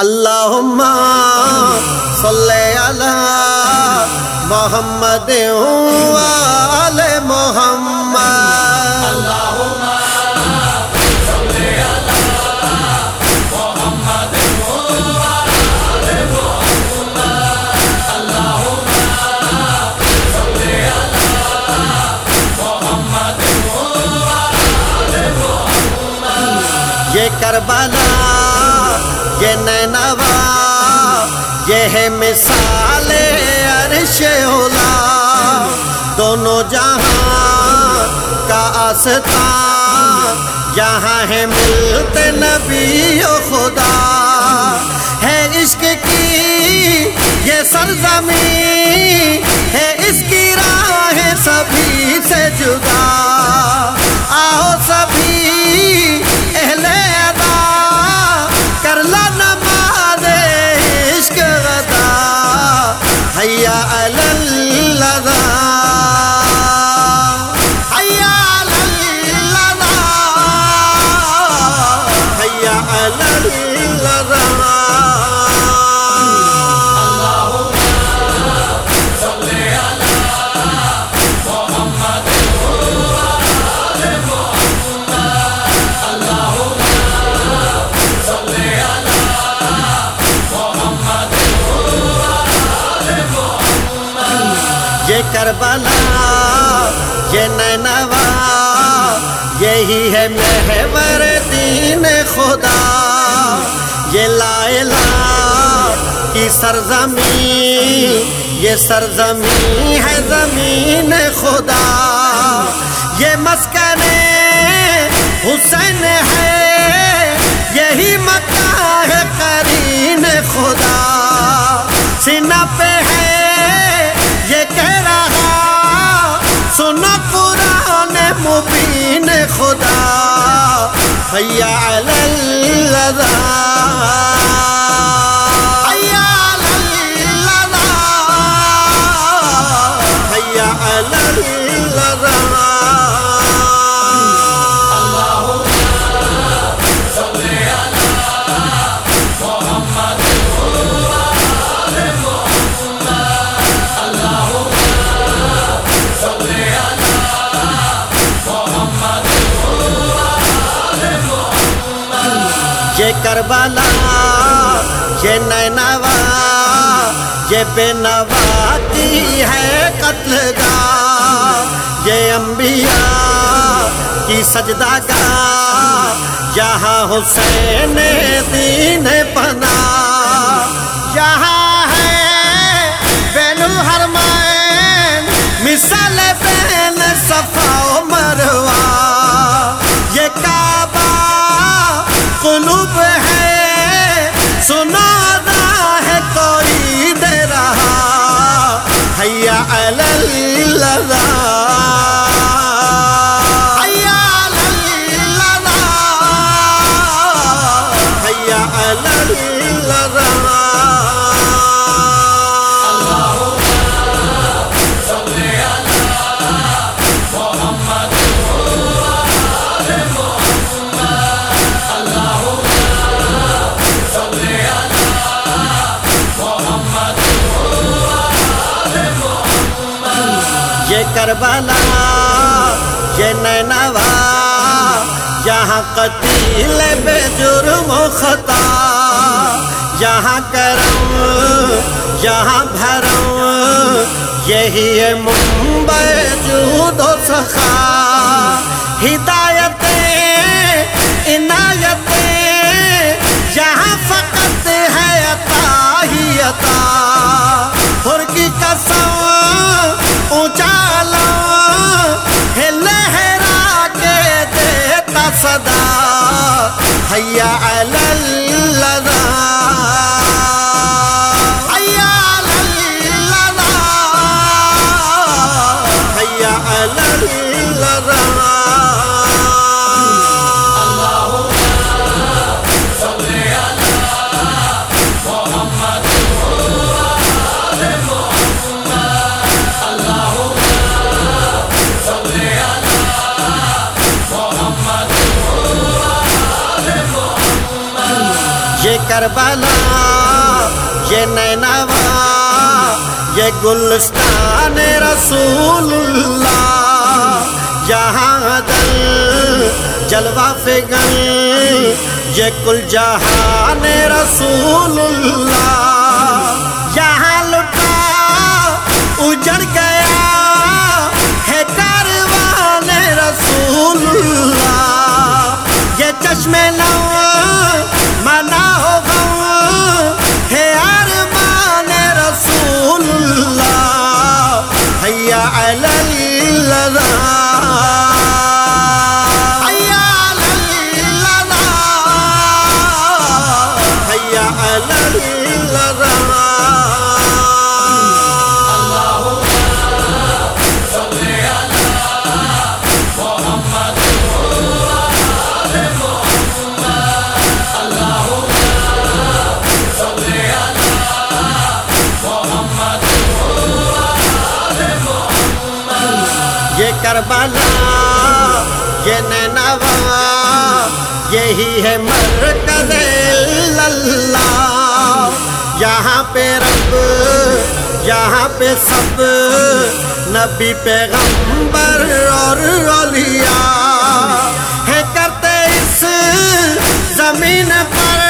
اللہم صلی علی محمد و آل محمد۔ یہ کربلا یہ نینوا، یہ ہے مثال عرش اولا۔ دونوں جہاں کا آستا یہاں ہے ملتے نبی و خدا۔ ہے عشق کی یہ سرزمین حیا کربلا، یہ نینوا، یہی ہے محور دین خدا۔ یہ لائلہ کی سرزمین، یہ سرزمین ہے زمین خدا۔ یہ مسکن حسین خدا حیا علی اللہ حیا کربلا یہ نینوا یہ بے نواتی ہے قتل گاہ یہ انبیاء کی سجدہ گاہ یہاں حسین دین پناہ کربلا، یہ نینوا، یہاں قتیل بے جرم و خطا، یہاں کرم، یہاں بھرم، یہی ہے ممبئی جود و سخا۔ اونچا ہے لہرا کے دیتا صدا حیا علی یہ کربلا، یہ نینوا یہ گلستان رسول اللہ یہاں دل جلوہ فگن یہ کل جہان رسول اللہ یہاں لٹا اجڑ گیا ہے کاروان رسول اللہ یہ چشم نو یہ کربلا، یہ نینوا یہی ہے مرکز اللہ۔ یہاں پہ رب، یہاں پہ سب، نبی پیغمبر اور اولیاء ہے کرتے اس زمین پر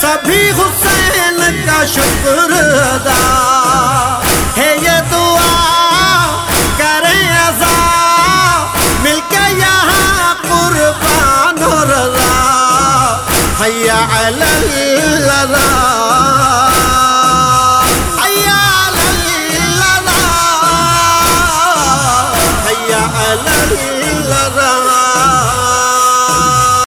سبھی حسین کا شکر ادا۔ على الأرض